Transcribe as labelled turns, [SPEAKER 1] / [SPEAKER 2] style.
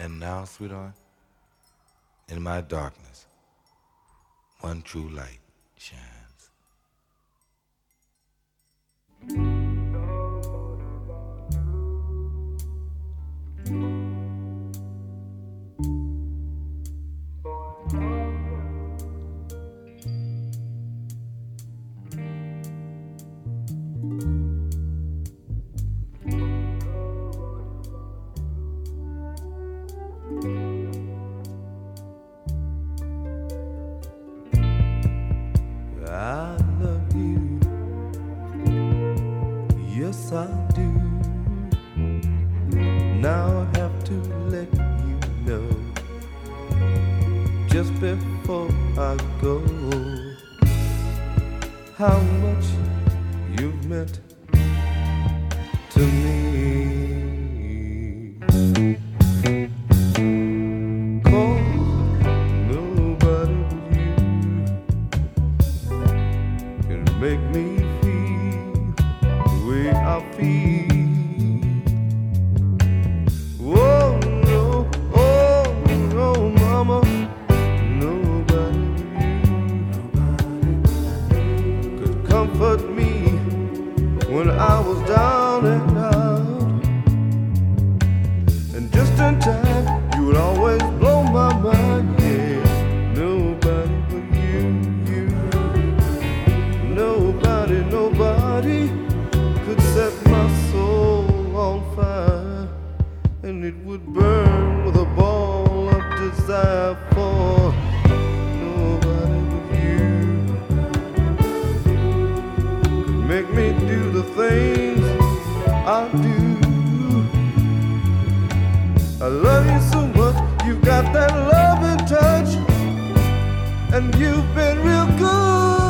[SPEAKER 1] And now, sweetheart, in my darkness, one true light shines.
[SPEAKER 2] How much you've meant to me. Make me feel the way I feel. Oh no, oh no, mama, nobody could comfort me when I it would burn with a ball of desire for nobody but you. Make me do the things I do. I love you so much, you've got that loving touch, and you've been real good.